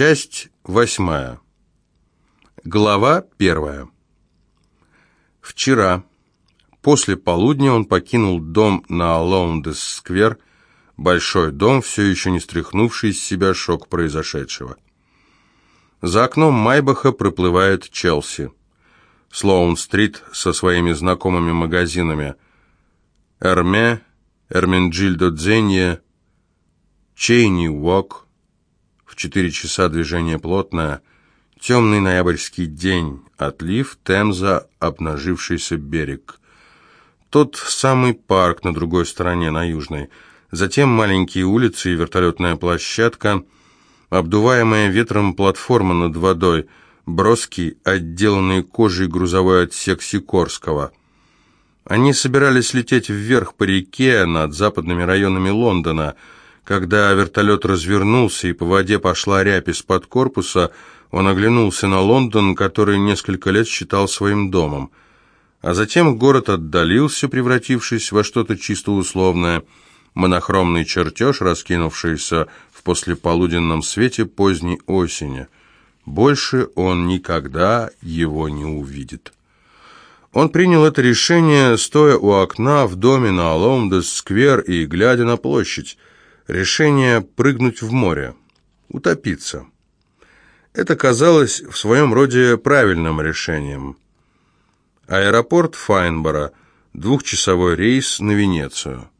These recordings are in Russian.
Часть восьмая. Глава первая. Вчера, после полудня, он покинул дом на Лоундес-сквер, большой дом, все еще не стряхнувший из себя шок произошедшего. За окном Майбаха проплывает Челси. Слоун-стрит со своими знакомыми магазинами Эрме, Эрминджильдо Дзенье, Чейни Уок – четыре часа движение плотное. Темный ноябрьский день. Отлив, Темза, обнажившийся берег. Тот самый парк на другой стороне, на южной. Затем маленькие улицы и вертолетная площадка. Обдуваемая ветром платформа над водой. Броский, отделанный кожей грузовой отсек Сикорского. Они собирались лететь вверх по реке над западными районами Лондона – когда вертолет развернулся и по воде пошла рябь из-под корпуса, он оглянулся на Лондон, который несколько лет считал своим домом. А затем город отдалился, превратившись во что-то чисто условное, монохромный чертеж, раскинувшийся в послеполуденном свете поздней осени. Больше он никогда его не увидит. Он принял это решение, стоя у окна в доме на Лондес-сквер и глядя на площадь. Решение прыгнуть в море, утопиться. Это казалось в своем роде правильным решением. Аэропорт Файнбора, двухчасовой рейс на Венецию.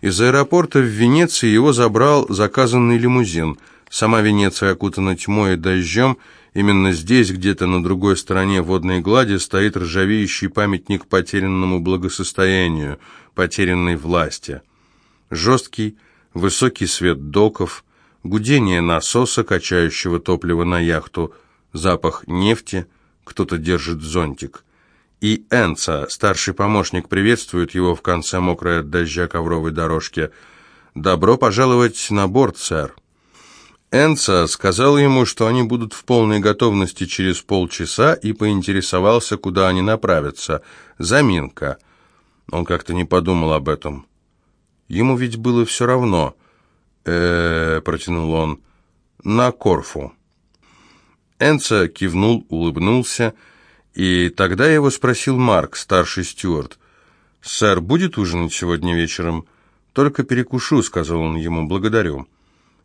Из аэропорта в Венеции его забрал заказанный лимузин. Сама Венеция окутана тьмой и дождем. Именно здесь, где-то на другой стороне водной глади, стоит ржавеющий памятник потерянному благосостоянию, потерянной власти. Жесткий, высокий свет доков, гудение насоса, качающего топливо на яхту, запах нефти, кто-то держит зонтик. И Энца, старший помощник, приветствует его в конце мокрой от дождя ковровой дорожки. «Добро пожаловать на борт, сэр». Энца сказал ему, что они будут в полной готовности через полчаса, и поинтересовался, куда они направятся. Заминка. Он как-то не подумал об этом. Ему ведь было все равно. э, протянул он. «На Корфу». Энца кивнул, улыбнулся, и тогда его спросил Марк, старший стюард. «Сэр, будет ужинать сегодня вечером?» «Только перекушу», — сказал он ему, — «благодарю».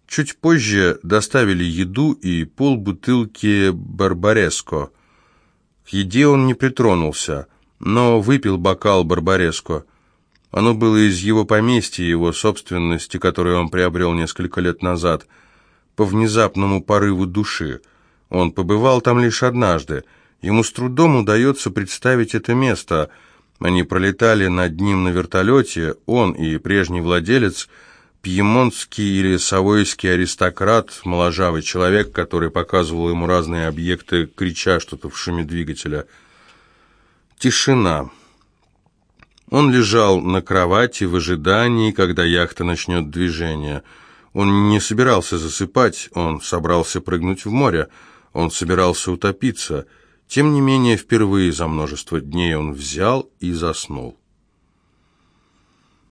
Чуть позже доставили еду и полбутылки барбареско. К еде он не притронулся, но выпил бокал барбареско. Оно было из его поместья, его собственности, которую он приобрел несколько лет назад, по внезапному порыву души. Он побывал там лишь однажды. Ему с трудом удается представить это место. Они пролетали над ним на вертолете, он и прежний владелец, пьемонтский или савойский аристократ, моложавый человек, который показывал ему разные объекты, крича что-то в шуме двигателя. Тишина. Он лежал на кровати в ожидании, когда яхта начнет движение. Он не собирался засыпать, он собрался прыгнуть в море, он собирался утопиться. Тем не менее, впервые за множество дней он взял и заснул.